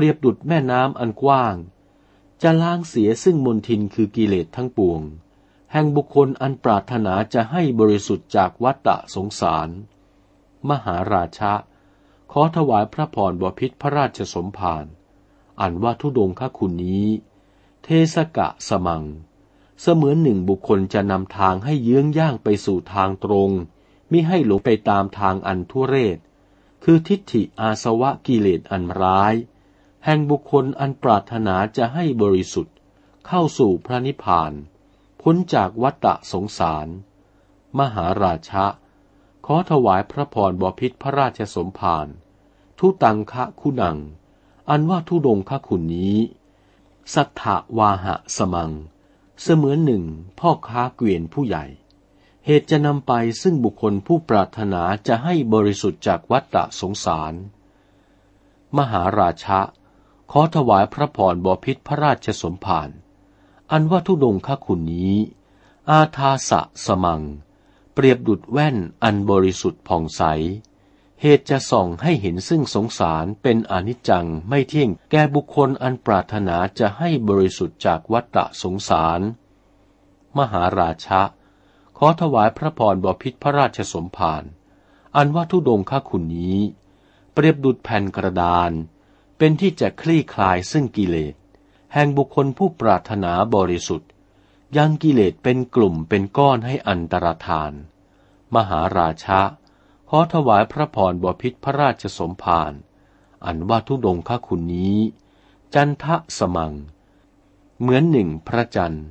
ปรียบดุดแม่น้ำอันกว้าง จะล้างเสียซึ่งมนทินคือกิเลสทั้งปวง แห่งบุคคลอันปรารถนาจะให้บริสุทธิ์จากวัฏฏะสงสาร มหาราชะ ขอถวายพระพรบพิษพระราชสมภารอันว่าทุดงคคุณนี้ เทสกะสมัง เสมือนหนึ่งบุคคลจะนำทางให้เยื้องย่างไปสู่ทางตรงมิให้หลงไปตามทางอันทุเรศ คือทิฏฐิอาสวะกิเลสอันร้าย แห่งบุคคลอันปรารถนาจะให้บริสุทธิ์ เข้าสู่พระนิพพาน พ้นจากวัฏสงสาร มหาราชะ ขอถวายพระพรบพิษพระราชสมภารทุตังคะคุณัง อันว่าทุดงคะคุณนี้ สัทธวาหะสมัง เสมือนหนึ่งพ่อค้าเกวียนผู้ใหญ่ เหตุจะนำไปซึ่งบุคคลผู้ปรารถนาจะให้บริสุทธิ์จากวัฏฏะสงสาร มหาราชะ ขอถวายพระพรบพิษพระราชสมภาร อันว่าทุดงคคุณนี้ อาทาสะสมัง เปรียบดุดแว่นอันบริสุทธิ์ผ่องใส เหตุจะส่องให้เห็นซึ่งสงสารเป็นอนิจจังไม่เที่ยงแก่บุคคลอันปรารถนาจะให้บริสุทธิ์จากวัฏสงสาร มหาราชะ ขอถวายพระพรบพิษพระราชสมภาร อันว่าทุดงค่าคุณนี้ เปรียบดุดแผ่นกระดาน เป็นที่จะคลี่คลายซึ่งกิเลส แห่งบุคคลผู้ปรารถนาบริสุทธิ์ยังกิเลสเป็นกลุ่มเป็นก้อนให้อันตรธาน มหาราชะขอถวายพระพรบพิษพระราชสมภารอันว่าทุดงค่าคุณนี้ จันทะสมัง เหมือนหนึ่งพระจันทร์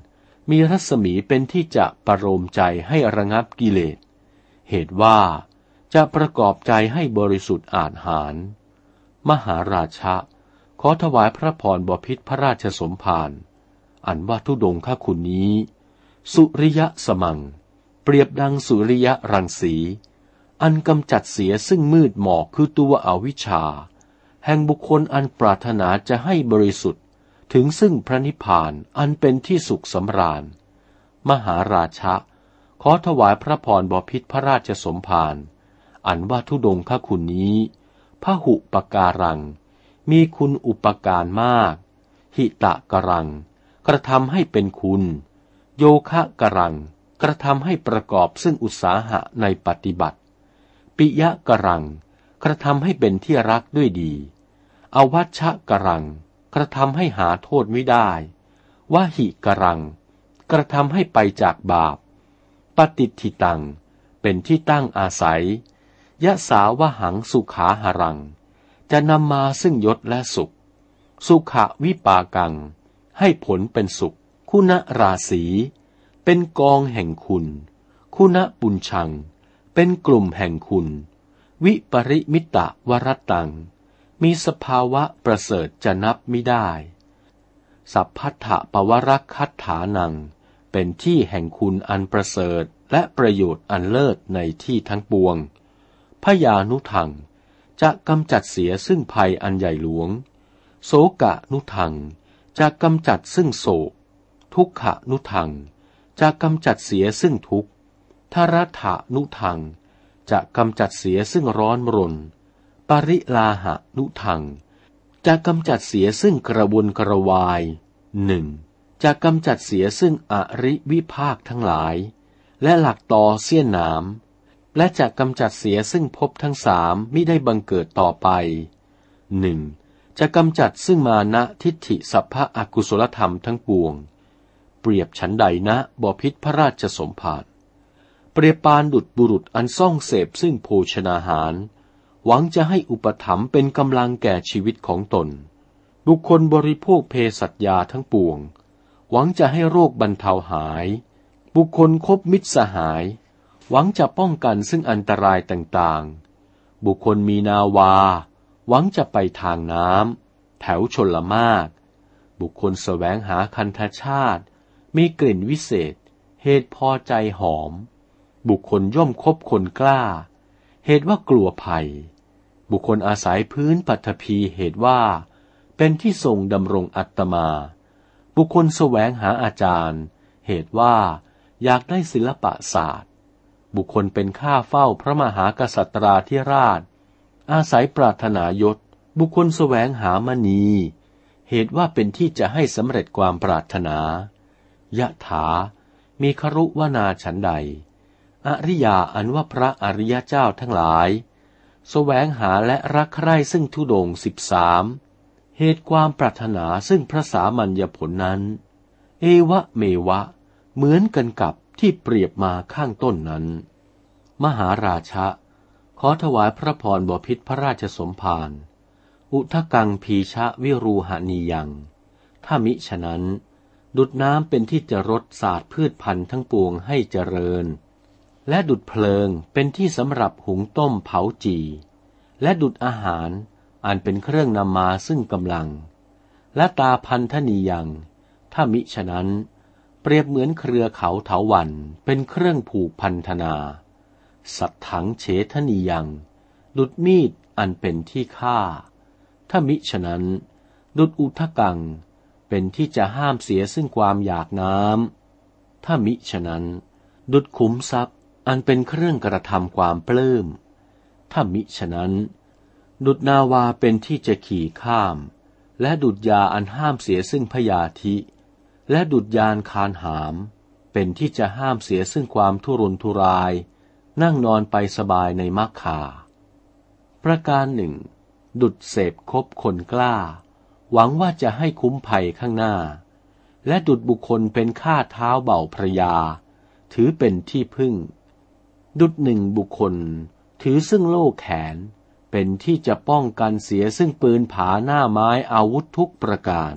มีรัศมีเป็นที่จะประโลมใจให้ระงับกิเลส เหตุว่าจะประกอบใจให้บริสุทธิ์อาจหาร มหาราชะ ขอถวายพระพรบพิษพระราชสมภารอันว่าทุดงข้าคุณนี้ สุริยะสมัง เปรียบดังสุริยะรังสี อันกำจัดเสียซึ่งมืดหมอกคือตัวอวิชชา แห่งบุคคลอันปรารถนาจะให้บริสุทธิ์ถึงซึ่งพระนิพพานอันเป็นที่สุขสำราญ มหาราชะ ขอถวายพระพรบพิษพระราชสมภารอันว่าทุดงคคุณนี้ พหุปการัง มีคุณอุปการมาก หิตะกรัง กระทำให้เป็นคุณ โยคะกรัง กระทำให้ประกอบซึ่งอุตสาหะในปฏิบัติ ปิยะกรัง กระทำให้เป็นที่รักด้วยดี อวัชชะกรัง กระทำให้หาโทษไม่ได้ว่าหิกรัง กระทำให้ไปจากบาป ปฏิทิตัง เป็นที่ตั้งอาศัย ยะสาวหังสุขาหรัง จะนำมาซึ่งยศและสุข สุขวิปากัง ให้ผลเป็นสุข คุณราศี เป็นกองแห่งคุณ คุณปุญชัง เป็นกลุ่มแห่งคุณ วิปริมิตะวรตัง มีสภาวะประเสริฐจะนับไม่ได้ สัพพัทธปวรคัตถานัง เป็นที่แห่งคุณอันประเสริฐและประโยชน์อันเลิศในที่ทั้งปวง ยานุทัง จะกำจัดเสียซึ่งภัยอันใหญ่หลวง โสกะนุทัง จะกำจัดซึ่งโศก ทุกขะนุทัง จะกำจัดเสียซึ่งทุกข์ทรัฐานุทัง จะกำจัดเสียซึ่งร้อนรน ปริลาหะนุทัง จะกำจัดเสียซึ่งกระวนกระวายหนึ่งจะกำจัดเสียซึ่งอริวิภาคทั้งหลาย และหลักต่อเสี้ยนน้ำ และจะกำจัดเสียซึ่งภพทั้งสามมิได้บังเกิดต่อไปหนึ่งจะกำจัดซึ่งมานะทิฏฐิสัพพะอกุศลธรรมทั้งปวง เปรียบฉันใดนะบอพิษพระราชสมภารเปรียบปานดุดบุรุษอันซ่องเสพซึ่งโภชนาหาร หวังจะให้อุปถัมภ์เป็นกำลังแก่ชีวิตของตน บุคคลบริโภคเภสัชยาทั้งปวง หวังจะให้โรคบรรเทาหาย บุคคลคบมิตรสหาย หวังจะป้องกันซึ่งอันตรายต่างๆ บุคคลมีนาวา หวังจะไปทางน้ำแถวชนละมาก บุคคลแสวงหาคันธชาติ มีกลิ่นวิเศษ เหตุพอใจหอม บุคคลย่อมคบคนกล้า เหตุว่ากลัวภัย บุคคลอาศัยพื้นปัตภีเหตุว่า เป็นที่ทรงดำรงอัตมา บุคคลแสวงหาอาจารย์ เหตุว่าอยากได้ศิลปะศาสตร์ บุคคลเป็นข้าเฝ้าพระมหากษัตราธิราช อาศัยปรารถนายศ บุคคลแสวงหามณี เหตุว่าเป็นที่จะให้สำเร็จความปรารถนา ยะถา มีครุวนาฉันใด อริยาอันว่าพระอริยเจ้าทั้งหลายแสวงหาและรักใคร่ซึ่งทุดงสิบสาม เหตุความปรารถนาซึ่งพระสามัญญผลนั้น เอวะเมวะ เหมือนกันกับ ที่เปรียบมาข้างต้นนั้น มหาราชะ ขอถวายพระพรบพิษพระราชสมภารอุทกังพีชะวิรูหานียัง ถ้ามิฉะนั้น ดุดน้ำเป็นที่จะรดศาสตร์พืชพันธุ์ทั้งปวงให้เจริญ และดุดเพลิงเป็นที่สำหรับหุงต้มเผาจี และดุดอาหารอันเป็นเครื่องนำมาซึ่งกำลัง และตาพันธนียัง ถ้ามิฉะนั้น เปรียบเหมือนเครือเขาเถาวันเป็นเครื่องผูกพันธนา สัตถังเฉทนียังดุดมีดอันเป็นที่ฆ่า ถ้ามิฉะนั้น ดุดอุทกัง เป็นที่จะห้ามเสียซึ่งความอยากน้ำถ้ามิฉะนั้น ดุดขุมทรัพย์อันเป็นเครื่องกระทำความปลื้ม ถ้ามิฉะนั้น ดุดนาวาเป็นที่จะขี่ข้าม และดุดยาอันห้ามเสียซึ่งพยาธิ และดุดยานคานหาม เป็นที่จะห้ามเสียซึ่งความทุรนทุราย นั่งนอนไปสบายในมักคาประการหนึ่ง ดุดเสพคบคนกล้า หวังว่าจะให้คุ้มภัยข้างหน้า และดุดบุคคลเป็นข้าเท้าเบาพระยา ถือเป็นที่พึ่ง ดุดหนึ่งบุคคล ถือซึ่งโล่แขน เป็นที่จะป้องกันเสียซึ่งปืนผาหน้าไม้อาวุธทุกประการ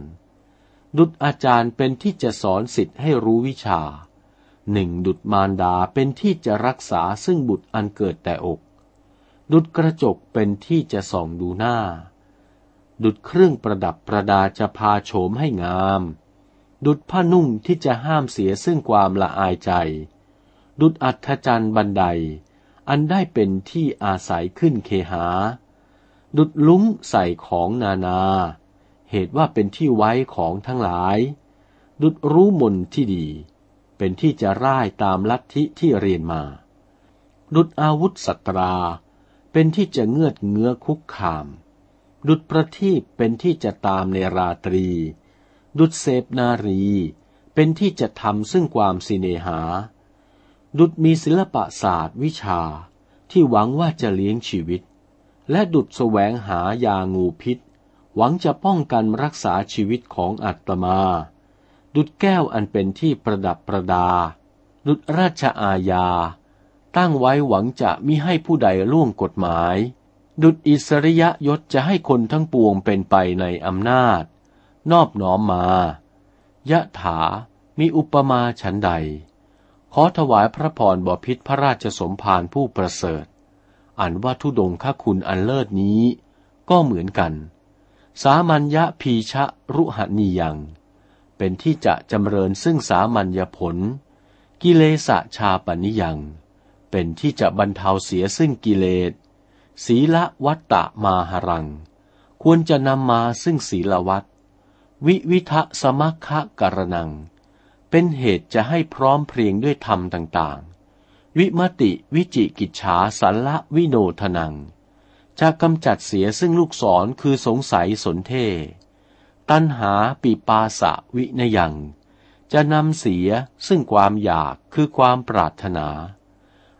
ดุดอาจารย์เป็นที่จะสอนสิทธิ์ให้รู้วิชาหนึ่งดุดมารดาเป็นที่จะรักษาซึ่งบุตรอันเกิดแต่อก ดุดกระจกเป็นที่จะส่องดูหน้า ดุดเครื่องประดับประดาจะพาโฉมให้งาม ดุดผ้านุ่งที่จะห้ามเสียซึ่งความละอายใจ ดุดอัธจันบันได อันได้เป็นที่อาศัยขึ้นเคหา ดุดลุ้งใส่ของนานา เหตุว่าเป็นที่ไว้ของทั้งหลาย ดุดรู้มนที่ดี เป็นที่จะร่ายตามลัทธิที่เรียนมา ดุดอาวุธสัตรา เป็นที่จะเงือดเงื้อคุกคาม ดุดประทีปเป็นที่จะตามในราตรี ดุดเสพนารี เป็นที่จะทำซึ่งความสิเนหา ดุดมีศิลปะศาสตร์วิชาที่หวังว่าจะเลี้ยงชีวิต และดุดแสวงหายางูพิษ หวังจะป้องกันรักษาชีวิตของอัตมา ดุดแก้วอันเป็นที่ประดับประดา ดุดราชอาญา ตั้งไว้หวังจะมิให้ผู้ใดล่วงกฎหมาย ดุดอิสริยยศจะให้คนทั้งปวงเป็นไปในอำนาจ นอบน้อมมายะถามีอุปมาฉันใด ขอถวายพระพรบพิษพระราชสมภารผู้ประเสริฐ อันว่าทุดงค่คุณอันเลิศนี้ ก็เหมือนกัน สามัญญพีชะรุหนียัง เป็นที่จะจำเริญซึ่งสามัญญผล กิเลสชาปนิยัง เป็นที่จะบรรเทาเสียซึ่งกิเลส ศีละวัตตะมาหรัง ควรจะนำมาซึ่งศีลวัตวิวิทะสมัคคะกรนัง เป็นเหตุจะให้พร้อมเพรียงด้วยธรรมต่างๆ วิมติวิจิกิจฉาสัลละวิโนทนัง จะกำจัดเสียซึ่งลูกศรคือสงสัยสนเท ตัณหาปีปาสะวินยัง จะนำเสียซึ่งความอยากคือความปรารถนา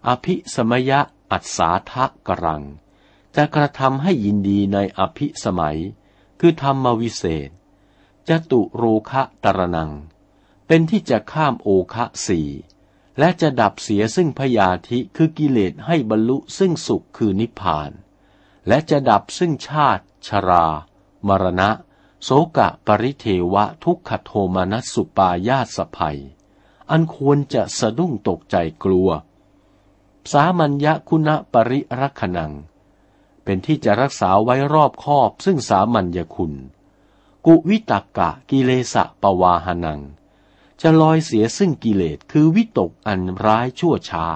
อภิสมยะอัศาทะกรัง จะกระทำให้ยินดีในอภิสมัย คือธรรมวิเศษ จะตุโรคะตรนัง เป็นที่จะข้ามโอคะสี่และจะดับเสียซึ่งพยาธิคือกิเลสให้บรรลุซึ่งสุขคือนิพพาน และจะดับซึ่งชาติ ชรา มรณะ โสกะปริเทวะทุกขโทมนัสสุปายาสภัย อันควรจะสะดุ้งตกใจกลัว สามัญญคุณปริรักขนัง เป็นที่จะรักษาไว้รอบคอบซึ่งสามัญญคุณ กุวิตกกะกิเลสะปวาหนัง จะลอยเสียซึ่งกิเลสคือวิตกอันร้ายชั่วช้า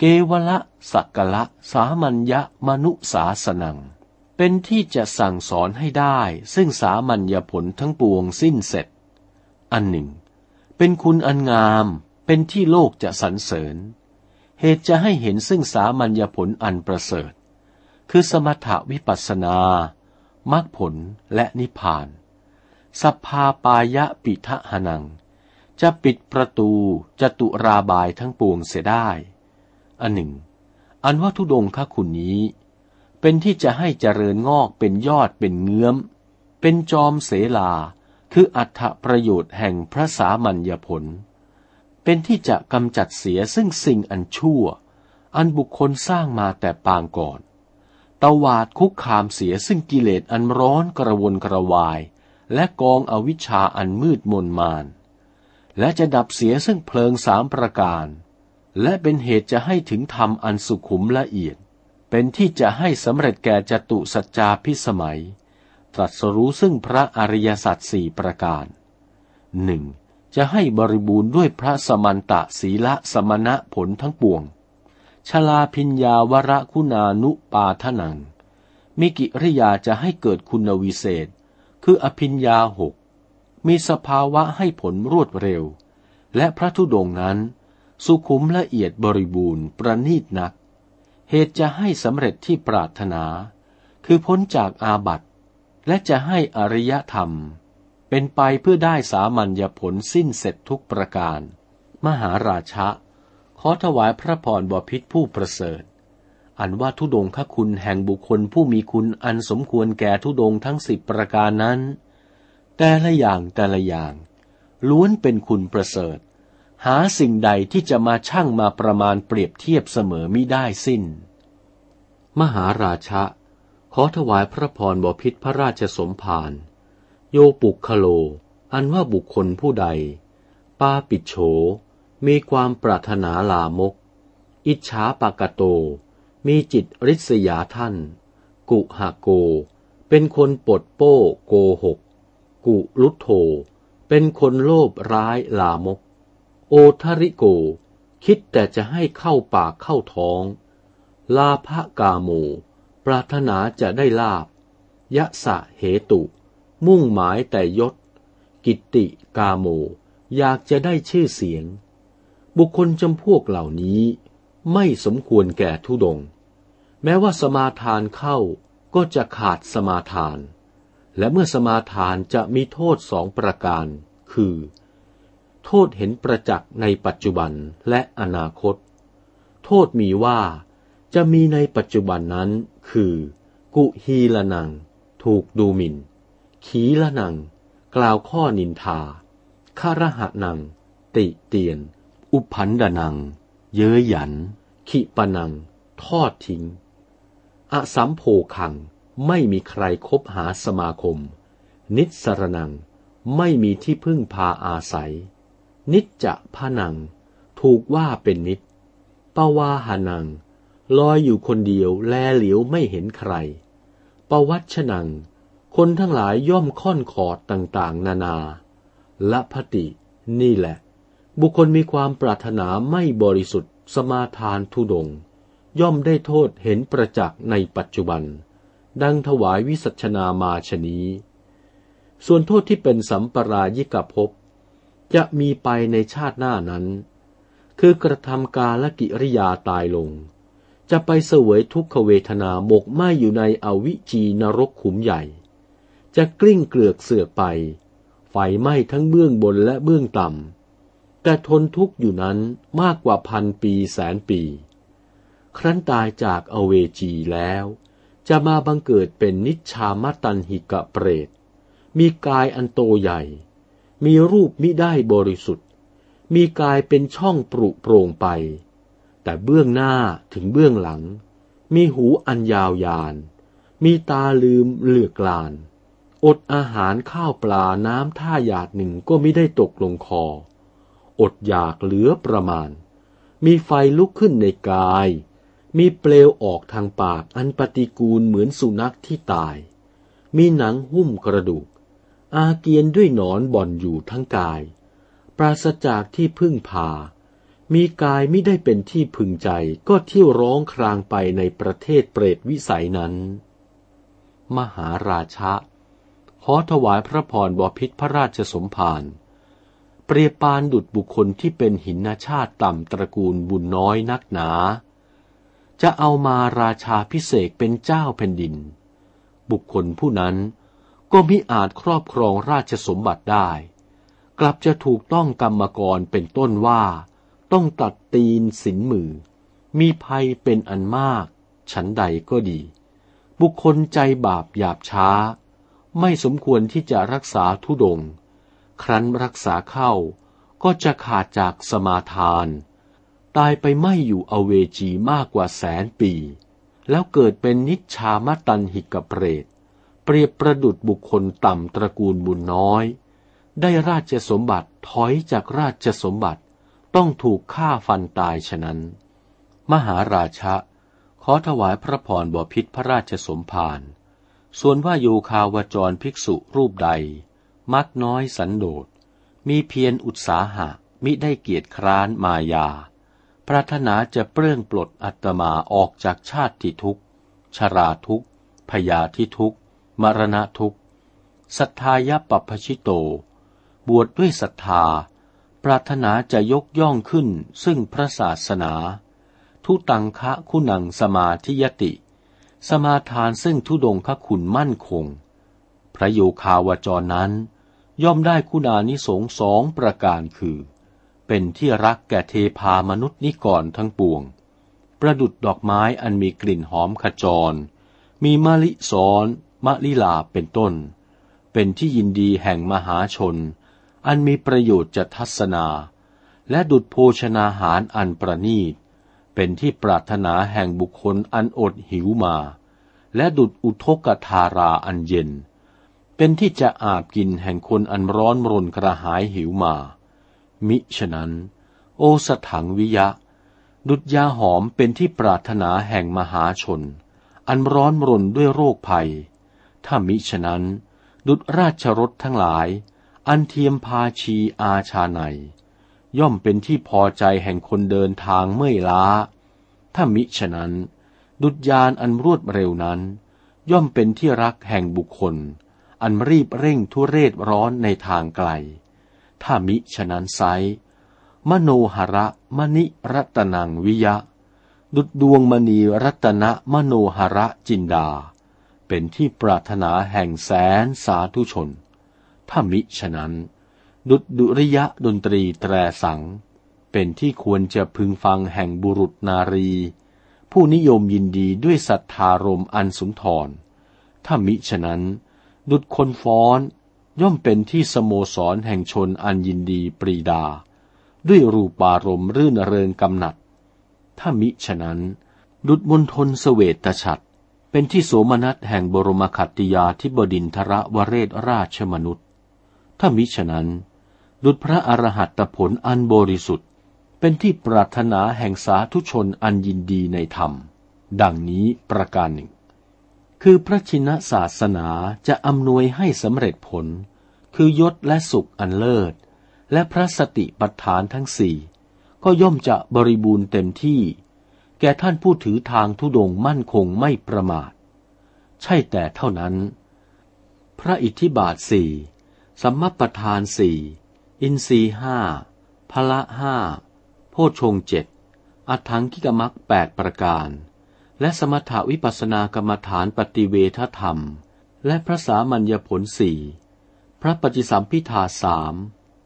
เกวละสักกละ สามัญญมนุสาสนัง เป็นที่จะสั่งสอนให้ได้ ซึ่งสามัญญผลทั้งปวงสิ้นเสร็จ อันหนึ่ง เป็นคุณอันงาม เป็นที่โลกจะสรรเสริญ เหตุจะให้เห็นซึ่งสามัญญผลอันประเสริฐ คือสมถวิปัสนามรรคผลและนิพพาน สัพพาปายะปิทะหนัง จะปิดประตูจตุราบายทั้งปวงเสียได้ อันหนึ่ง อันว่าทุดงคคุณนี้ เป็นที่จะให้เจริญงอกเป็นยอดเป็นเงื้อม เป็นจอมเสลา คืออัตประโยชน์แห่งพระสามัญญผล เป็นที่จะกำจัดเสียซึ่งสิ่งอันชั่ว อันบุคคลสร้างมาแต่ปางก่อนตวาดคุกคามเสียซึ่งกิเลสอันร้อนกระวนกระวาย และกองอวิชชาอันมืดมนมาน และจะดับเสียซึ่งเพลิงสามประการ และเป็นเหตุจะให้ถึงธรรมอันสุขุมละเอียด เป็นที่จะให้สำเร็จแก่จตุสัจจาพิสมัย ตรัสรู้ซึ่งพระอริยสัจสี่ประการหนึ่งจะให้บริบูรณ์ด้วยพระสมันตะศีละสมณะผลทั้งปวง ชลาพิญญาวรคุณานุปาทนัง มิกิริยาจะให้เกิดคุณวิเศษ คืออภิญญาหก มีสภาวะให้ผลรวดเร็ว และพระธุดงนั้น สุขุมละเอียดบริบูรณ์ประณีตนัก เหตุจะให้สำเร็จที่ปรารถนา คือพ้นจากอาบัติ และจะให้อริยธรรม เป็นไปเพื่อได้สามัญญผลสิ้นเสร็จทุกประการ มหาราชะ ขอถวายพระพรบพิษผู้ประเสริฐ อันว่าทุดงคคุณแห่งบุคคลผู้มีคุณอันสมควรแก่ทุดงทั้งสิบประการนั้น แต่ละอย่างแต่ละอย่าง ล้วนเป็นคุณประเสริฐ หาสิ่งใดที่จะมาชั่งมาประมาณเปรียบเทียบเสมอมิได้สิ้น มหาราชะ ขอถวายพระพรบพิษพระราชสมภารโยปุกคโล อันว่าบุคคลผู้ใด ปาปิดโฉ มีความปรารถนาลามก อิจฉาปากโต มีจิตริษยาท่าน กุหาโก เป็นคนปดโป้โกหก กุลุโธเป็นคนโลภร้ายลามก โอทริโก คิดแต่จะให้เข้าปากเข้าท้อง ลาภกาโม ปรารถนาจะได้ลาบยะสะเหตุ มุ่งหมายแต่ยศ กิตติกาโม อยากจะได้ชื่อเสียง บุคคลจำพวกเหล่านี้ไม่สมควรแก่ทุดง แม้ว่าสมาทานเข้าก็จะขาดสมาทาน และเมื่อสมาทานจะมีโทษสองประการ คือ โทษเห็นประจักษ์ในปัจจุบันและอนาคต โทษมีว่าจะมีในปัจจุบันนั้นคือ กุฮีละนัง ถูกดูหมิน่น ขีละนัง กล่าวข้อนินทาคารหะนัง ติเตียน อุพันดนัง เย้ยหยัน ขิปนัง ทอดทิ้ง อสัมโพคัง ไม่มีใครคบหาสมาคม นิสรนัง ไม่มีที่พึ่งพาอาศัย นิจจะพนัง ถูกว่าเป็นนิจปวาหานัง ลอยอยู่คนเดียวแลเหลียวไม่เห็นใคร ปวัชนัง คนทั้งหลายย่อมค่อนขอดต่างๆ นานาละพติ นี่แหละ บุคคลมีความปรารถนาไม่บริสุทธิ์ สมาทานทุดง ย่อมได้โทษเห็นประจักษ์ในปัจจุบัน ดังถวายวิสัชนามาชนี้ ส่วนโทษที่เป็นสัมปรายิกภพ จะมีไปในชาติหน้านั้น คือกระทำกาลกิริยาตายลง จะไปเสวยทุกขเวทนาหมกไหมอยู่ในอวิจีนรกขุมใหญ่ จะกลิ้งเกลือกเสือกไป ไฟไหม้ทั้งเบื้องบนและเบื้องต่ำ แต่ทนทุกข์อยู่นั้นมากกว่าพันปีแสนปี ครั้นตายจากอเวจีแล้ว จะมาบังเกิดเป็นนิชามตันหิกะเปรต มีกายอันโตใหญ่ มีรูปมิได้บริสุทธิ์ มีกายเป็นช่องปรุโปร่งไป แต่เบื้องหน้าถึงเบื้องหลัง มีหูอันยาวยาน มีตาลืมเหลือกลาน อดอาหารข้าวปลาน้ำท่าหยาดหนึ่งก็ไม่ได้ตกลงคอ อดอยากเหลือประมาณ มีไฟลุกขึ้นในกาย มีเปลวออกทางปากอันปฏิกูลเหมือนสุนัขที่ตาย มีหนังหุ้มกระดูก อาเกียนด้วยหนอนบ่อนอยู่ทั้งกาย ปราศจากที่พึ่งพา มีกายไม่ได้เป็นที่พึงใจก็เที่ยวร้องครางไปในประเทศเปรตวิสัยนั้น มหาราชะ ขอถวายพระพรบพิษพระราชสมภารเปรียบปานดุดบุคคลที่เป็นหินชาติต่ำตระกูลบุญน้อยนักหนา จะเอามาราชาพิเศษเป็นเจ้าแผ่นดิน บุคคลผู้นั้น ก็มิอาจครอบครองราชสมบัติได้ กลับจะถูกต้องกรรมกรเป็นต้นว่า ต้องตัดตีนสินมือ มีภัยเป็นอันมาก ฉันใดก็ดี บุคคลใจบาปหยาบช้า ไม่สมควรที่จะรักษาทุดง ครั้นรักษาเข้าก็จะขาดจากสมาทาน ตายไปไม่อยู่อเวจีมากกว่าแสนปี แล้วเกิดเป็นนิชามตันหิกเปรต เปรียบประดุดบุคคลต่ำตระกูลบุญน้อย ได้ราชสมบัติถอยจากราชสมบัติต้องถูกฆ่าฟันตายฉะนั้น มหาราชะ ขอถวายพระพรบพิษพระราชสมภารส่วนว่าโยคาวจรภิกษุรูปใด มักน้อยสันโดษ มีเพียรอุตสาหะ มิได้เกียรติคร้านมายา ปรารถนาจะเปลื้องปลดอัตมาออกจากชาติทุกข์ ชราทุกข์พยาธิทุกข์ มรณะทุกข์สัทธายปปชิโต บวชดด้วยศรัทธา ปรารถนาจะยกย่องขึ้นซึ่งพระศาสนา ทุตังคะคุณังสมาธิยติ สมาทานซึ่งทุดงคคุณมั่นคง พระโยคาวจรนั้น ย่อมได้คุณานิสงสองประการคือ เป็นที่รักแก่เทพามนุษย์นิกรทั้งปวง ประดุดดอกไม้อันมีกลิ่นหอมขจร มีมะลิสอน มะลิลาเป็นต้น เป็นที่ยินดีแห่งมหาชน อันมีประโยชน์จะทัศนา และดุดโภชนาหารอันประนีต เป็นที่ปรารถนาแห่งบุคคลอันอดหิวมา และดุดอุทกธาราอันเย็น เป็นที่จะอาบกินแห่งคนอันร้อนรนกระหายหิวมา มิฉะนั้น โอสถังวิยะ ดุจยาหอมเป็นที่ปรารถนาแห่งมหาชนอันร้อนรนด้วยโรคภัย ถ้ามิฉะนั้น ดุจราชรถทั้งหลาย อันเทียมพาชีอาชาในย่อมเป็นที่พอใจแห่งคนเดินทางเมื่อยล้า ถ้ามิฉะนั้น ดุจยานอันรวดเร็วนั้น ย่อมเป็นที่รักแห่งบุคคล อันรีบเร่งทุเรศร้อนในทางไกล ถ้ามิฉะนั้นไซมโนหระมณิรัตนังวิยะ ดุดดวงมณีรัตนะมโนหระจินดา เป็นที่ปรารถนาแห่งแสนสาธุชน ถ้ามิฉะนั้น ดุดดุริยะดนตรีแตรสัง เป็นที่ควรจะพึงฟังแห่งบุรุษนารี ผู้นิยมยินดีด้วยศรัทธารมอันสุนทร ถ้ามิฉะนั้น ดุดคนฟ้อนย่อมเป็นที่สโมสรแห่งชนอันยินดีปรีดา ด้วยรูปารมรื่นเริงกำหนัด ถ้ามิฉะนั้น ดุดมณฑลเสวตฉัตร เป็นที่โสมนัสแห่งบรมขัตติยาธิบดินทระวเรศราชมนุษย์ ถ้ามิฉะนั้น ดุดพระอรหัตผลอันบริสุทธิ์ เป็นที่ปรารถนาแห่งสาธุชนอันยินดีในธรรม ดังนี้ประการหนึ่ง คือพระชินศาสนาจะอำนวยให้สำเร็จผล คือยศและสุขอันเลิศ และพระสติปัฏฐานทั้งสี่ก็ย่อมจะบริบูรณ์เต็มที่ แก่ท่านผู้ถือทางทุดงมั่นคงไม่ประมาท ใช่แต่เท่านั้น พระอิทธิบาทสี่สัมมปทานสี่อินทรีห้าพละห้าโพชงเจ็ดอัถังกิกมักแปดประการ และสมถาวิปัสนากรรมฐานปฏิเวทธรรม และพระสามัญญผลสี่พระปฏิสัมพิทาสาม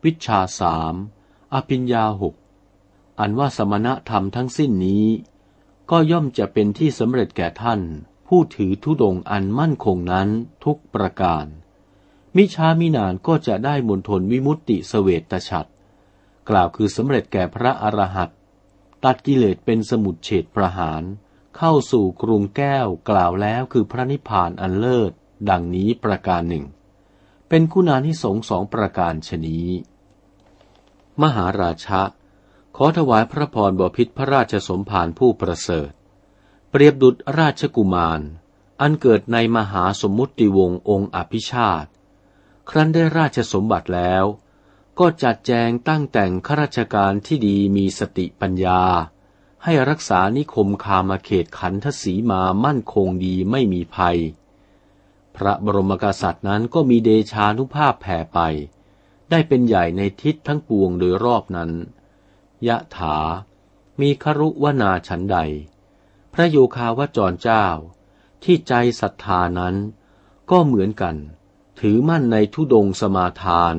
วิชาสามอภิญญาหกอันว่าสมณธรรมทั้งสิ้นนี้ ก็ย่อมจะเป็นที่สำเร็จแก่ท่าน ผู้ถือทุดงอันมั่นคงนั้นทุกประการ มิช้ามินานก็จะได้มนทนวิมุตติสเวตฉัตรกล่าวคือสำเร็จแก่พระอรหัตตัดกิเลสเป็นสมุดเฉดประหาร เข้าสู่กรุงแก้วกล่าวแล้วคือพระนิพพานอันเลิศ ดังนี้ประการหนึ่ง เป็นคุณานิสงสองประการชนี้ มหาราชะ ขอถวายพระพรบพิษพระราชสมภารผู้ประเสริฐ เปรียบดุจราชกุมาร อันเกิดในมหาสมมุติวงศ์องค์อภิชาติ ครั้นได้ราชสมบัติแล้ว ก็จัดแจงตั้งแต่งข้าราชการที่ดีมีสติปัญญา ให้รักษานิคมคามาเขตขันทศีมามั่นคงดีไม่มีภัย พระบรมกษัตริย์นั้นก็มีเดชานุภาพแผ่ไป ได้เป็นใหญ่ในทิศทั้งปวงโดยรอบนั้น ยะถา มีครุวนาฉันใด พระโยคาวจรเจ้า ที่ใจศรัทธานั้น ก็เหมือนกัน ถือมั่นในทุดงสมาทาน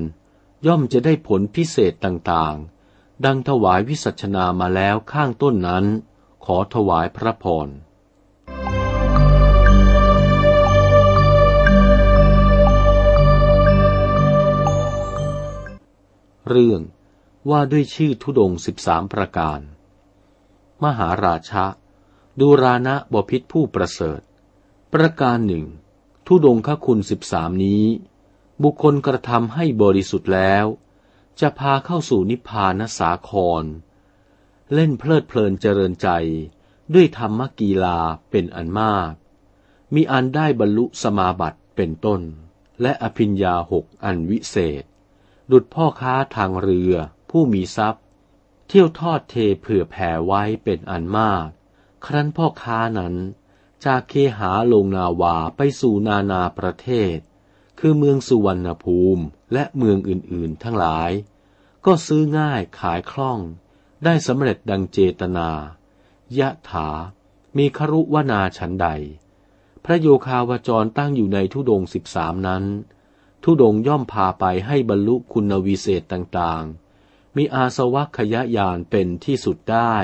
ย่อมจะได้ผลพิเศษต่างๆ ดังถวายวิสัชนามาแล้วข้างต้นนั้น ขอถวายพระพรเรื่อง ว่าด้วยชื่อทุดงสิบสามประการ มหาราชะดูรานะบพิษผู้ประเสริฐ ประการหนึ่งทุดงคคุณสิบสามนี้ บุคคลกระทำให้บริสุทธิ์แล้ว จะพาเข้าสู่นิพพานสาคร เล่นเพลิดเพลินเจริญใจด้วยธรรมกีฬาเป็นอันมาก มีอันได้บรรลุสมาบัติเป็นต้น และอภิญญาหกอันวิเศษ ดุดพ่อค้าทางเรือ ผู้มีทรัพย์ เที่ยวทอดเทเผื่อแผ่ไว้เป็นอันมาก ครั้นพ่อค้านั้นจากเคหาลงนาวาไปสู่นานาประเทศ คือเมืองสุวรรณภูมิและเมืองอื่นๆทั้งหลาย ก็ซื้อง่ายขายคล่อง ได้สำเร็จดังเจตนายะถา มีครุวนาฉันใด พระโยคาวจรตั้งอยู่ในทุดงสิบสามนั้น ทุดงย่อมพาไปให้บรรลุคุณวิเศษต่างๆ มีอาสวัคยาญาณเป็นที่สุดได้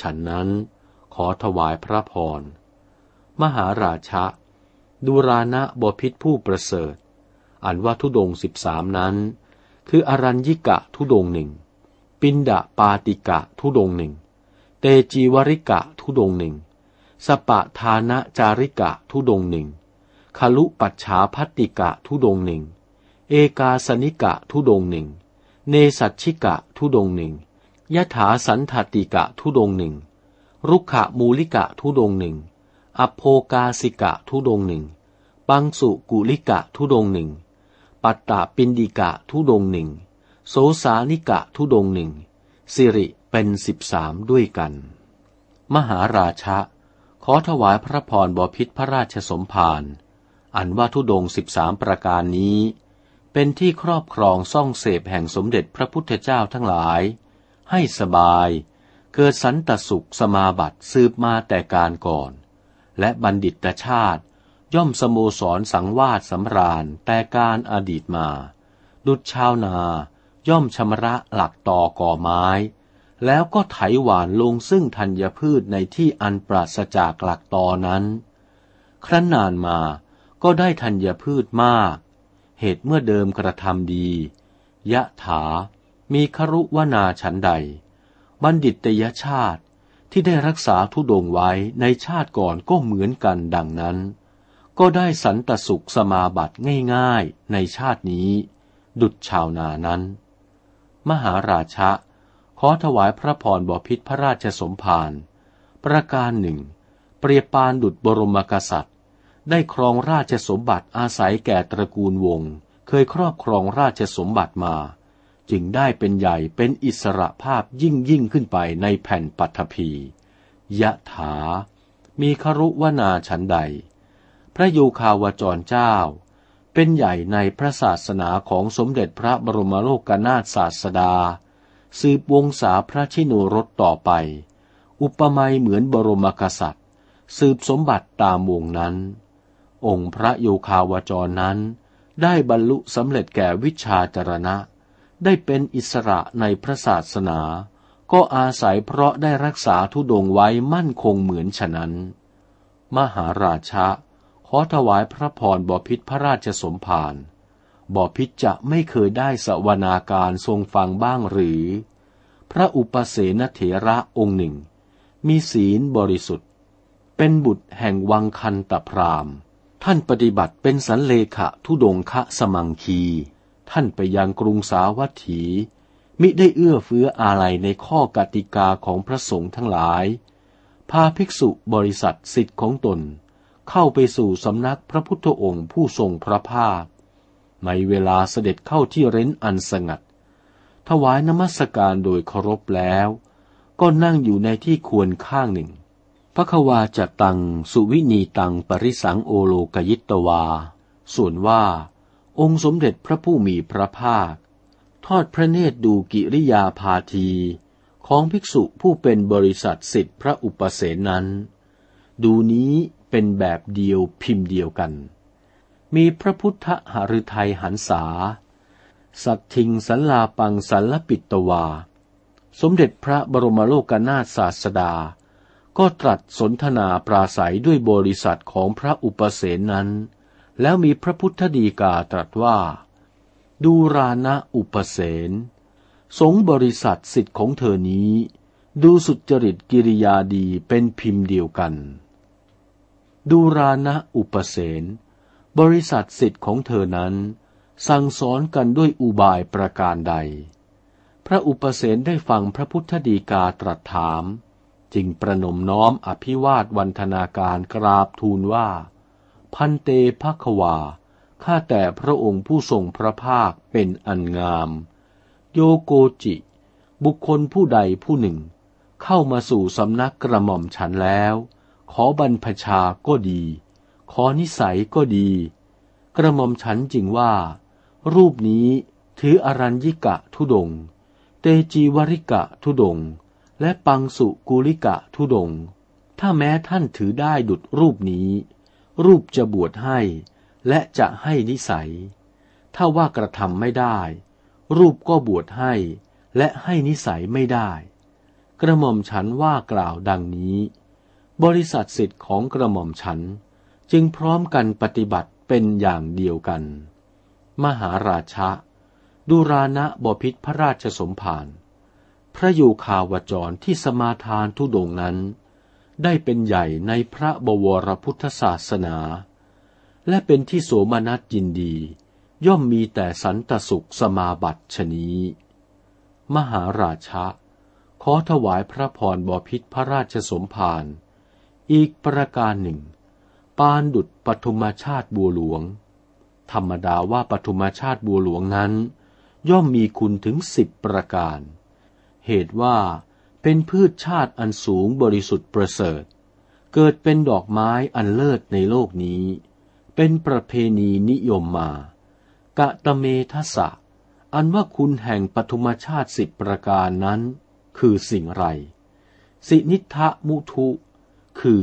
ฉันนั้นขอถวายพระพร มหาราชะดูรานะบพิษผู้ประเสริฐ อันว่าทุดงสิบสามนั้น คืออรัญญิกะทุดงหนึ่ง ปินดาปาติกะทุดงหนึ่ง เตจีวริกะทุดงหนึ่ง สปะทานะจาริกะทุดงหนึ่งคลุปัจฉาพัตติกะทุดงหนึ่ง เอกาสนิกะทุดงหนึ่ง เนสัชชิกะทุดงหนึ่งยะถาสันทติกะทุดงหนึ่งรุกขมูลิกะทุดงหนึ่งอโภกาสิกะทุดงหนึ่งปังสุกุลิกะทุดงหนึ่ง ปัตตาปินดิกะทุดงหนึ่ง โสสานิกะทุดงหนึ่ง สิริเป็นสิบสามด้วยกัน มหาราชะ ขอถวายพระพรบพิษพระราชสมภาร อันว่าทุดงสิบสามประการนี้ เป็นที่ครอบครองซ่องเสพแห่งสมเด็จพระพุทธเจ้าทั้งหลาย ให้สบาย เกิดสันตสุขสมาบัติสืบมาแต่การก่อน และบัณฑิตชาติย่อมสโมสรสังวาสสำราญแต่การอดีตมา ดุจชาวนาย่อมชำระหลักต่อก่อไม้ แล้วก็ไถหวานลงซึ่งธัญพืชในที่อันปราศจากหลักตอนั้น ครั้นนานมาก็ได้ธัญพืชมาก เหตุเมื่อเดิมกระทำดี ยะถา มีครุวนาฉันใด บัณฑิตยชาติที่ได้รักษาทุดงไว้ในชาติก่อนก็เหมือนกันดังนั้น ก็ได้สันตสุขสมาบัติง่ายๆในชาตินี้ ดุจชาวนานั้น มหาราชะ ขอถวายพระพรบพิษพระราชสมภารประการหนึ่ง เปรียบปานดุจบรมกษัตริย์ ได้ครองราชสมบัติอาศัยแก่ตระกูลวง เคยครอบครองราชสมบัติมา จึงได้เป็นใหญ่เป็นอิสระภาพยิ่งยิ่งขึ้นไปในแผ่นปัทภียะถา มีครุวนาฉันใด พระโยคาวจรเจ้า เป็นใหญ่ในพระศาสนาของสมเด็จพระบรมโลกนาถศาสดา สืบวงศาพระชินุรสต่อไป อุปมาเหมือนบรมกษัตริย์ สืบสมบัติตามวงนั้น องค์พระโยคาวจรนั้น ได้บรรลุสำเร็จแก่วิชาจรณะ ได้เป็นอิสระในพระศาสนา ก็อาศัยเพราะได้รักษาทุดงไว้มั่นคงเหมือนฉะนั้น มหาราชะขอถวายพระพรบพิษพระราชสมภารบพิษจะไม่เคยได้สวนาการทรงฟังบ้างหรือ พระอุปเสนเถระองค์หนึ่ง มีศีลบริสุทธิ์ เป็นบุตรแห่งวังคันตพราม ท่านปฏิบัติเป็นสันเลขะทุดงคะสมังคี ท่านไปยังกรุงสาวัตถี มิได้เอื้อเฟื้ออะไรในข้อกติกาของพระสงฆ์ทั้งหลาย พาภิกษุบริษัทสิทธิ์ของตน เข้าไปสู่สำนักพระพุทธองค์ผู้ทรงพระภาค ในเวลาเสด็จเข้าที่เร้นอันสงัด ถวายนมัสการโดยเคารพแล้ว ก็นั่งอยู่ในที่ควรข้างหนึ่ง พระควาจะตังสุวินีตังปริสังโอโลกยิตวา ส่วนว่า องค์สมเด็จพระผู้มีพระภาค ทอดพระเนตรดูกิริยาพาที ของภิกษุผู้เป็นบริษัทสิทธิพระอุปเสนนั้น ดูนี้เป็นแบบเดียวพิมพ์เดียวกัน มีพระพุทธหฤทัยหันษา สัตทิงสันลาปังสันลปิตวา สมเด็จพระบรมโลกนาถศาสดา ก็ตรัสสนทนาปราศัยด้วยบริษัทของพระอุปเสนนั้น แล้วมีพระพุทธดีกาตรัสว่า ดูรานะอุปเสนสงบริษัทสิทธิ์ของเธอนี้ ดูสุจริตกิริยาดีเป็นพิมพ์เดียวกัน ดูรานะอุปเสนบริษัทสิทธิ์ของเธอนั้น สั่งสอนกันด้วยอุบายประการใด พระอุปเสนได้ฟังพระพุทธดีกาตรัสถาม จึงประนมน้อมอภิวาทวันธนาการกราบทูลว่า พันเตภควา ข้าแต่พระองค์ผู้ทรงพระภาคเป็นอันงาม โยโกจิ บุคคลผู้ใดผู้หนึ่ง เข้ามาสู่สำนักกระหม่อมฉันแล้ว ขอบรรพชาก็ดี ขอนิสัยก็ดี กระหม่อมฉันจริงว่า รูปนี้ถืออรัญญิกะทุดง เตจีวริกะทุดง และปังสุกุลิกะทุดง ถ้าแม้ท่านถือได้ดุดรูปนี้ รูปจะบวชให้ และจะให้นิสัย ถ้าว่ากระทำไม่ได้ รูปก็บวชให้ และให้นิสัยไม่ได้ กระหม่อมฉันว่ากล่าวดังนี้ บริษัทสิทธิ์ของกระหม่อมฉันจึงพร้อมกันปฏิบัติเป็นอย่างเดียวกัน มหาราชะ ดุรานะบพิษพระราชสมภาร พระโยคาวจรที่สมาทานทุดงนั้น ได้เป็นใหญ่ในพระบวรพุทธศาสนา และเป็นที่โสมนัสยินดี ย่อมมีแต่สันตสุขสมาบัติชนี้ มหาราชะ ขอถวายพระพรบพิษพระราชสมภารอีกประการหนึ่ง ปานดุดปฐุมชาติบัวหลวง ธรรมดาว่าปฐุมชาติบัวหลวงนั้น ย่อมมีคุณถึงสิบประการ เหตุว่าเป็นพืชชาติอันสูงบริสุทธิ์ประเสริฐ เกิดเป็นดอกไม้อันเลิศในโลกนี้ เป็นประเพณีนิยมมากะตะเมทัสสะ อันว่าคุณแห่งปฐุมชาติสิบประการนั้น คือสิ่งไร สินิทะมุทุ คือ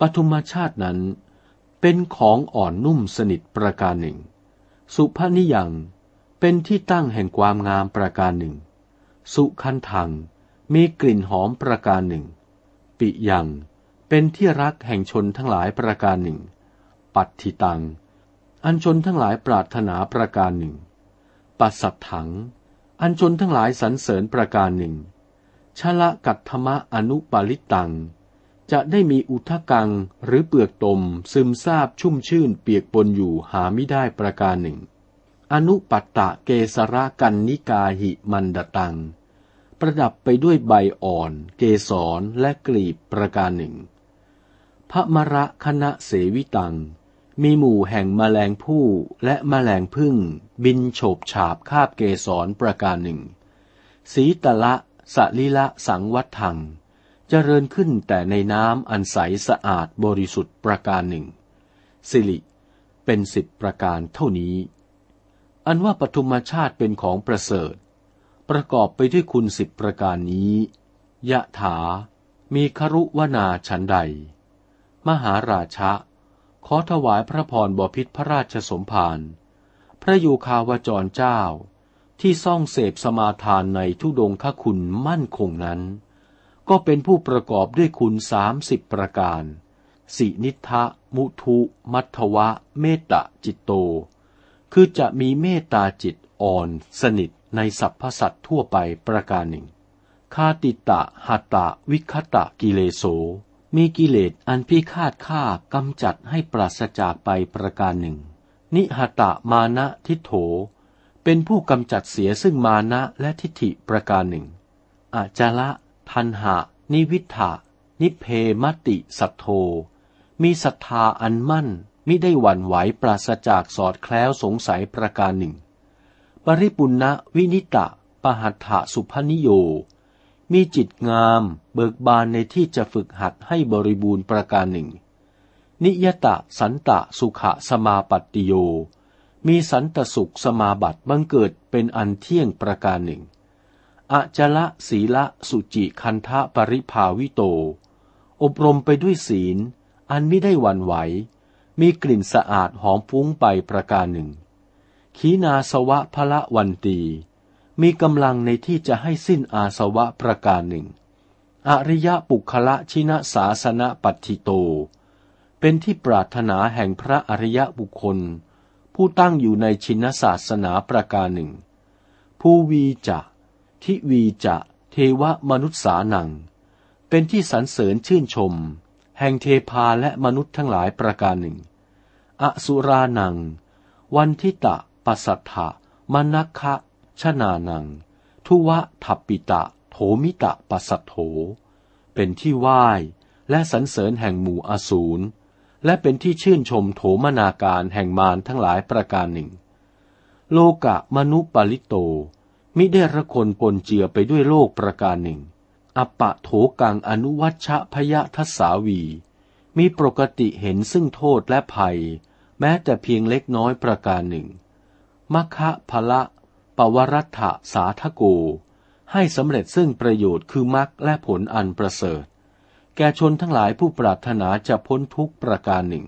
ปฐุมชาตินั้น เป็นของอ่อนนุ่มสนิทประการหนึ่ง สุภนิยังเป็นที่ตั้งแห่งความงามประการหนึ่ง สุขันธัง มีกลิ่นหอมประการหนึ่ง ปิยังเป็นที่รักแห่งชนทั้งหลายประการหนึ่ง ปัตติตัง อันชนทั้งหลายปรารถนาประการหนึ่ง ปัสสัทถัง อันชนทั้งหลายสรรเสริญประการหนึ่ง ชละกัตธรรมะอนุปาลิตัง จะได้มีอุทกังหรือเปลือกตมซึมซาบชุ่มชื่นเปียกปนอยู่หาไม่ได้ประการหนึ่งอนุปัตตะเกสระกันนิกาหิมันดตัง ประดับไปด้วยใบอ่อน เกสรและกลีบประการหนึ่ง พระมระคณะเสวิตัง มีหมู่แห่งมแมลงผู้และมแมลงพึ่ง บินโฉบฉาบคาบเกสรประการหนึ่ง สีตละสลิละสังวัตถัง เจริญขึ้นแต่ในน้ำอันใสสะอาดบริสุทธิ์ประการหนึ่ง สิริ เป็นสิบประการเท่านี้ อันว่าปฐุมชาติเป็นของประเสริฐ ประกอบไปด้วยคุณสิบประการนี้ ยะถา มีครุวนาชันใด มหาราชะ ขอถวายพระพรบพิษพระราชสมภารพระยูคาวจรเจ้า ที่ซ่องเสพสมาทานในทุดงคคุณมั่นคงนั้น ก็เป็นผู้ประกอบด้วยคุณสามสิบประการ สินิทะ มุทุมัทวะ เมตตาจิตโต คือจะมีเมตตาจิตอ่อนสนิท ในสรรพสัตว์ทั่วไปประการหนึ่ง คาติตะหัตตะวิคตะกิเลโส มีกิเลสอันพิฆาตฆ่ากำจัดให้ปราศจากไปประการหนึ่ง นิหัตะมานะทิโถ เป็นผู้กำจัดเสียซึ่งมานะและทิฏฐิประการหนึ่ง อาจละทันหะ นิวิทะนิเพมติสัทโธ มีศรัทธาอันมั่นมิได้หวั่นไหวปราศจากสอดแคล้วสงสัยประการหนึ่ง ปริปุณณวินิตะปหัตถสุพนิโย มีจิตงามเบิกบานในที่จะฝึกหัดให้บริบูรณ์ประการหนึ่ง นิยตะสันตะสุขะสมาปัติโย มีสันตสุขสมาบัติบังเกิดเป็นอันเที่ยงประการหนึ่งอจละศีละสุจิคันทะปริภาวิโต อบรมไปด้วยศีล อันไม่ได้วันไหว มีกลิ่นสะอาดหอมฟุ้งไปประการหนึ่ง ขีนาสวะพละวันตี มีกำลังในที่จะให้สิ้นอาสวะประการหนึ่ง อริยปุคละชินะสาสนะปัตติโต เป็นที่ปรารถนาแห่งพระอริยบุคคล ผู้ตั้งอยู่ในชินศาสนาประการหนึ่ง ผู้วีจะทิวีจะเทวมนุษสานัง เป็นที่สรรเสริญชื่นชม แห่งเทพาและมนุษย์ทั้งหลายประการหนึ่ง อสุรานัง วันทิตะ ปัสสัทธะมนัคคะชนานัง ทุวะทัปปิตะ โถมิตะปัสสัทโถ เป็นที่ไหว้และสรรเสริญแห่งหมู่อสูร และเป็นที่ชื่นชมโถมนาการแห่งมารทั้งหลายประการหนึ่ง โลกะมนุปลิโต มิได้ระคนปนเจือไปด้วยโลกประการหนึ่ง อปะโถกังอนุวัชชะพยทัสาวี มีปกติเห็นซึ่งโทษและภัย แม้แต่เพียงเล็กน้อยประการหนึ่ง มัคคะพละปวรัตถสาทโก ให้สำเร็จซึ่งประโยชน์คือมรรคและผลอันประเสริฐ แก่ชนทั้งหลายผู้ปรารถนาจะพ้นทุกประการหนึ่ง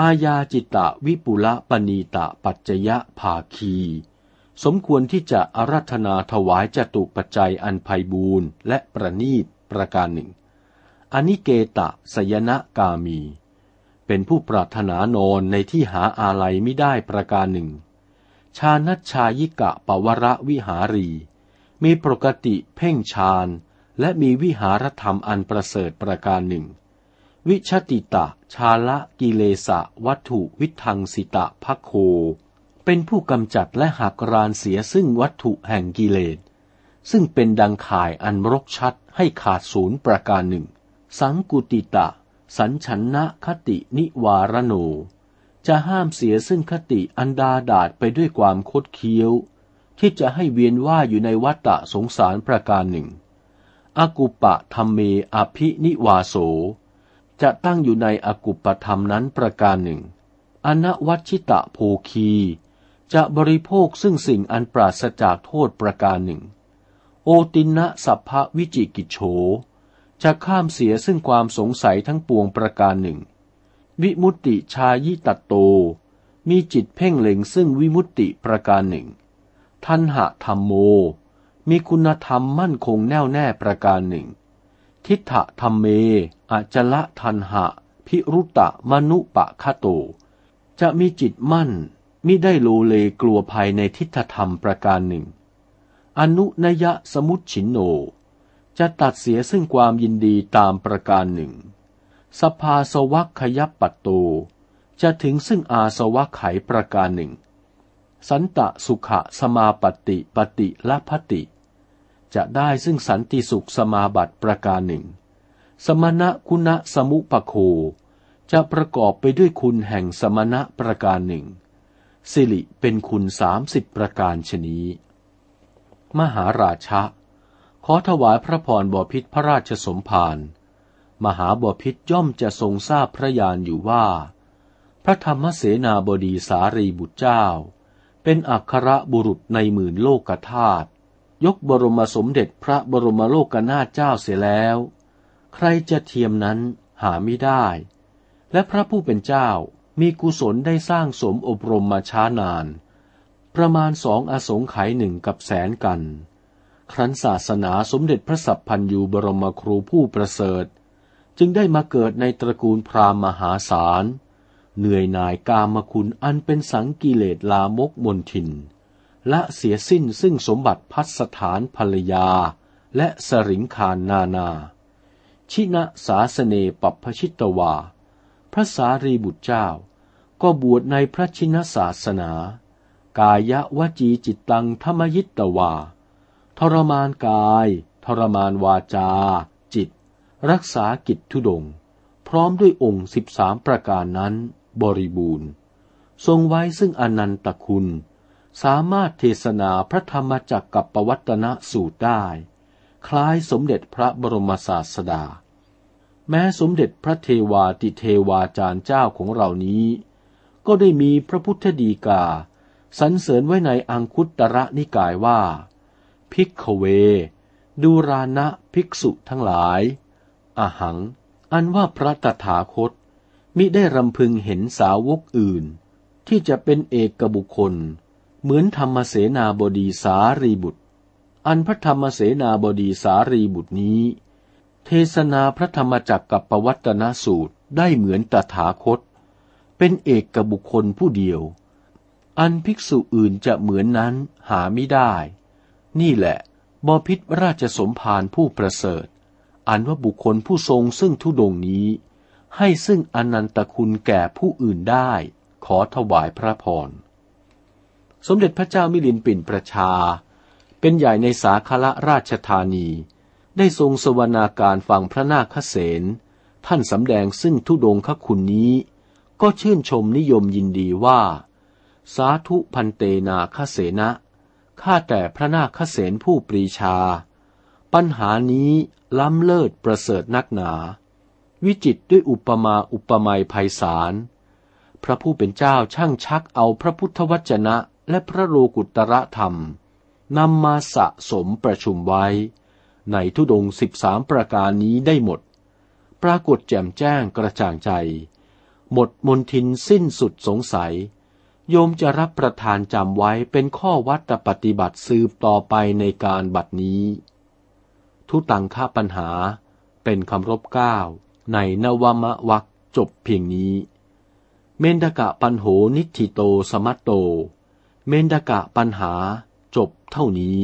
อาญาจิตตะวิปุละปณีตะปัจจยะภาคี สมควรที่จะอารัธนาถวายจตุปัจจัยอันไพบูรณ์และประนีตประการหนึ่ง อนิเกตะสยนะกามี เป็นผู้ปรารถนานอนในที่หาอาลัยไม่ได้ประการหนึ่ง ชานัชชายิกะปวระวิหารี มีปกติเพ่งฌานและมีวิหารธรรมอันประเสริฐประการหนึ่ง วิชติตะชาละกิเลสะวัตถุวิทังสิตะพักโค เป็นผู้กำจัดและหักรานเสียซึ่งวัตถุแห่งกิเลส ซึ่งเป็นดังข่ายอันรกชัดให้ขาดศูนย์ประการหนึ่ง สังกุติตะ สัญชนนะคตินิวารโน จะห้ามเสียซึ่งคติอันดาดาดไปด้วยความคดเคี้ยว ที่จะให้เวียนว่าอยู่ในวัฏฏะสงสารประการหนึ่งอากุปะธรรมเมอภินิวาโส จะตั้งอยู่ในอากุปธรรมนั้นประการหนึ่ง อนวัชิตะโภคี จะบริโภคซึ่งสิ่งอันปราศจากโทษประการหนึ่ง โอตินะสัพพวิจิกิจโฉจะข้ามเสียซึ่งความสงสัยทั้งปวงประการหนึ่ง วิมุตติชายิตโต มีจิตเพ่งเล็งซึ่งวิมุตติประการหนึ่ง ทันหะธรรมโม มีคุณธรรมมั่นคงแน่วแน่ประการหนึ่ง ทิฏฐธรรมเมอาจละทันหะ พิรุตะมนุปะคาโต จะมีจิตมั่นมิได้โลเลกลัวภัยในทิฏฐธรรมประการหนึ่ง อนุนยะสมุตฉินโน จะตัดเสียซึ่งความยินดีตามประการหนึ่ง สภาสวัคขยับปัตโต จะถึงซึ่งอาสวัคไขประการหนึ่ง สันตะสุขะสมาปฏิปฏิละพติ จะได้ซึ่งสันติสุขสมาบัติประการหนึ่ง สมณะคุณะสมุปโค จะประกอบไปด้วยคุณแห่งสมณะประการหนึ่ง สิริเป็นคุณสามสิบประการชนีมหาราชะขอถวายพระพรบพิษพระราชสมภาร มหาบพิษย่อมจะทรงทราบพระญาณอยู่ว่า พระธรรมเสนาบดีสารีบุตรเจ้า เป็นอัครบุรุษในหมื่นโลกธาตุยกบรมสมเด็จพระบรมโลกนาถเจ้าเสียแล้ว ใครจะเทียมนั้นหาไม่ได้ และพระผู้เป็นเจ้ามีกุศลได้สร้างสมอบรมมาช้านาน ประมาณสองอสงไขยหนึ่งกับแสนกัน ครั้นศาสนาสมเด็จพระสัพพันยูบรมครูผู้ประเสริฐ จึงได้มาเกิดในตระกูลพราหมณ์มหาศาล เหนื่อยหน่ายกามคุณอันเป็นสังกิเลสลามกมนทิน และเสียสิ้นซึ่งสมบัติพัสถานภรรยา และสริงคารนานา ชินะสาสเนปัพชิตวา พระสารีบุตรเจ้า ก็บวชในพระชินศาสนา กายวจีจิตตังธรรมยิตวา ทรมานกาย ทรมานวาจา รักษากิจทุดง พร้อมด้วยองค์สิบสามประการนั้น บริบูรณ์ ทรงไว้ซึ่งอนันตคุณ สามารถเทศนาพระธรรมจักกับปวัตนสูตรได้ คล้ายสมเด็จพระบรมศาสดา แม้สมเด็จพระเทวาติเทวาจารย์เจ้าของเรานี้ ก็ได้มีพระพุทธดีกาสรรเสริญไว้ในอังคุตระนิกายว่าพิกเว ดูรานะภิกษุทั้งหลาย อหัง อันว่าพระตถาคต มิได้รำพึงเห็นสาวกอื่น ที่จะเป็นเอกบุคคล เหมือนธรรมเสนาบดีสารีบุตร อันพระธรรมเสนาบดีสารีบุตรนี้ เทศนาพระธรรมจักรกับปวัตนสูตรได้เหมือนตถาคต เป็นเอกกบุคคลผู้เดียว อันภิกษุอื่นจะเหมือนนั้นหาไม่ได้ นี่แหละบพิษราชสมภารผู้ประเสริฐ อันว่าบุคคลผู้ทรงซึ่งทุดงนี้ ให้ซึ่งอนันตคุณแก่ผู้อื่นได้ ขอถวายพระพร สมเด็จพระเจ้ามิลินปินประชา เป็นใหญ่ในสาคละราชธานี ได้ทรงสวนาการฟังพระนาคเสนท่านสำแดงซึ่งทุดงคคุณนี้ ก็ชื่นชมนิยมยินดีว่า สาธุพันเตนาคเสนะข้าแต่พระนาคเสนผู้ปรีชา ปัญหานี้ล้ำเลิศประเสริฐนักหนา วิจิตด้วยอุปมาอุปไมยไพศาล พระผู้เป็นเจ้าช่างชักเอาพระพุทธวจนะและพระโลกุตระธรรมนำมาสะสมประชุมไว้ ในทุดงสิบสามประการนี้ได้หมด ปรากฏแจ่มแจ้งกระจ่างใจ หมดมนทินสิ้นสุดสงสัย โยมจะรับประทานจำไว้เป็นข้อวัดปฏิบัติสืบต่อไปในการบัดนี้ ทุตังค่าปัญหา เป็นคำรบเก้าในนวมะวักจบเพียงนี้ เมนดกะปัญโหนิธิโตสมัตโต เมนดกะปัญหาจบเท่านี้